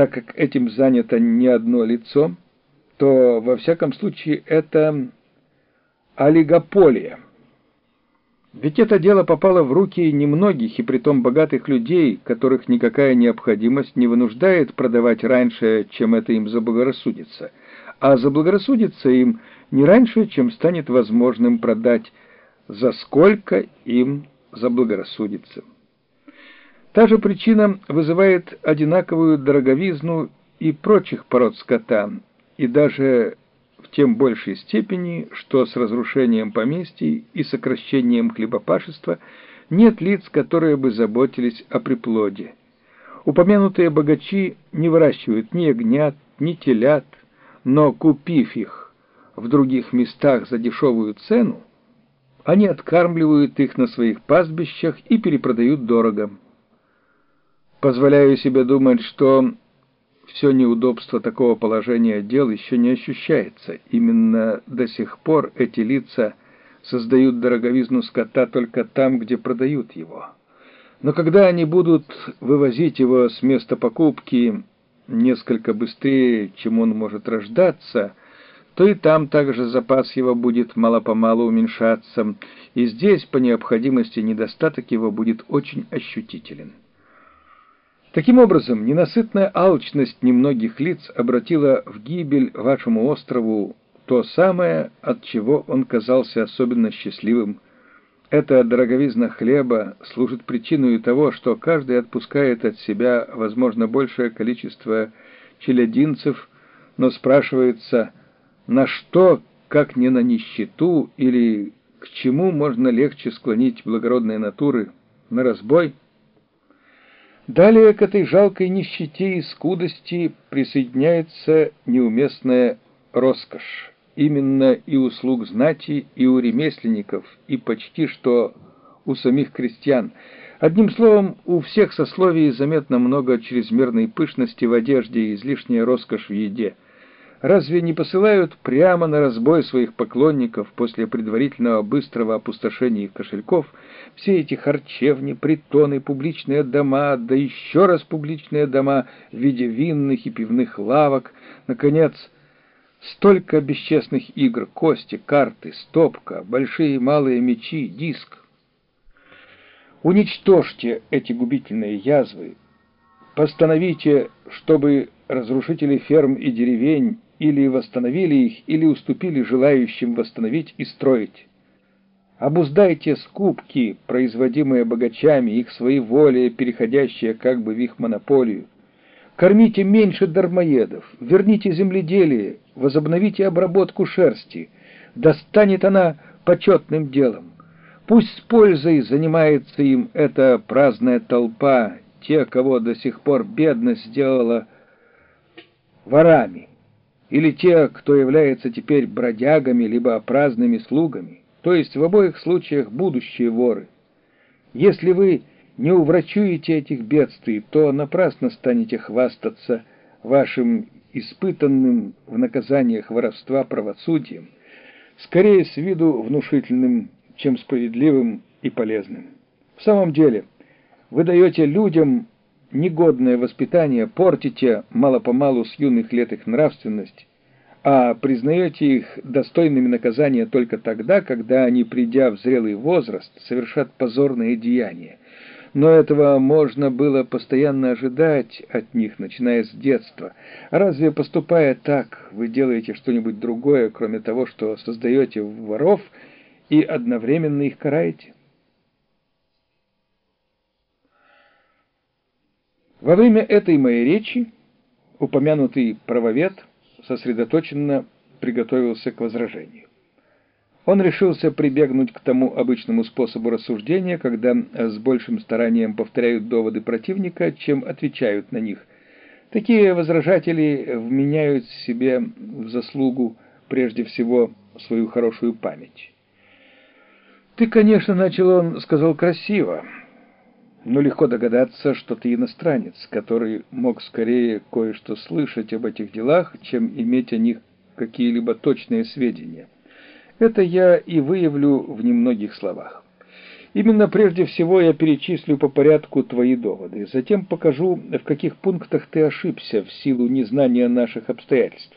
так как этим занято не одно лицо, то во всяком случае это олигополия. Ведь это дело попало в руки немногих и притом богатых людей, которых никакая необходимость не вынуждает продавать раньше, чем это им заблагорассудится, а заблагорассудится им не раньше, чем станет возможным продать, за сколько им заблагорассудится. Та же причина вызывает одинаковую дороговизну и прочих пород скота, и даже в тем большей степени, что с разрушением поместий и сокращением хлебопашества нет лиц, которые бы заботились о приплоде. Упомянутые богачи не выращивают ни ягнят, ни телят, но купив их в других местах за дешевую цену, они откармливают их на своих пастбищах и перепродают дорого. Позволяю себе думать, что все неудобство такого положения дел еще не ощущается. Именно до сих пор эти лица создают дороговизну скота только там, где продают его. Но когда они будут вывозить его с места покупки несколько быстрее, чем он может рождаться, то и там также запас его будет мало-помалу уменьшаться, и здесь по необходимости недостаток его будет очень ощутителен. Таким образом, ненасытная алчность немногих лиц обратила в гибель вашему острову то самое, от чего он казался особенно счастливым. Эта дороговизна хлеба служит причиной того, что каждый отпускает от себя, возможно, большее количество челядинцев, но спрашивается, на что, как не на нищету, или к чему можно легче склонить благородные натуры, на разбой – Далее к этой жалкой нищете и скудости присоединяется неуместная роскошь, именно и услуг знати, и у ремесленников, и почти что у самих крестьян. Одним словом, у всех сословий заметно много чрезмерной пышности в одежде и излишняя роскошь в еде – разве не посылают прямо на разбой своих поклонников после предварительного быстрого опустошения их кошельков все эти харчевни, притоны, публичные дома, да еще раз публичные дома в виде винных и пивных лавок, наконец, столько бесчестных игр, кости, карты, стопка, большие и малые мечи, диск. Уничтожьте эти губительные язвы, постановите, чтобы разрушители ферм и деревень или восстановили их, или уступили желающим восстановить и строить. Обуздайте скупки, производимые богачами, их своеволие, переходящее как бы в их монополию. Кормите меньше дармоедов, верните земледелие, возобновите обработку шерсти. Достанет она почетным делом. Пусть с пользой занимается им эта праздная толпа, те, кого до сих пор бедность сделала ворами или те, кто является теперь бродягами либо праздными слугами, то есть в обоих случаях будущие воры. Если вы не уврачуете этих бедствий, то напрасно станете хвастаться вашим испытанным в наказаниях воровства правосудием, скорее с виду внушительным, чем справедливым и полезным. В самом деле, вы даете людям негодное воспитание портите мало-помалу с юных лет их нравственность, а признаете их достойными наказания только тогда, когда они, придя в зрелый возраст, совершат позорные деяния. Но этого можно было постоянно ожидать от них, начиная с детства. Разве поступая так, вы делаете что-нибудь другое, кроме того, что создаете воров и одновременно их караете? Во время этой моей речи упомянутый правовед сосредоточенно приготовился к возражению. Он решился прибегнуть к тому обычному способу рассуждения, когда с большим старанием повторяют доводы противника, чем отвечают на них. Такие возражатели вменяют себе в заслугу прежде всего свою хорошую память. «Ты, конечно, — начал он, — сказал красиво, — но легко догадаться, что ты иностранец, который мог скорее кое-что слышать об этих делах, чем иметь о них какие-либо точные сведения. Это я и выявлю в немногих словах. Именно прежде всего я перечислю по порядку твои доводы, затем покажу, в каких пунктах ты ошибся в силу незнания наших обстоятельств.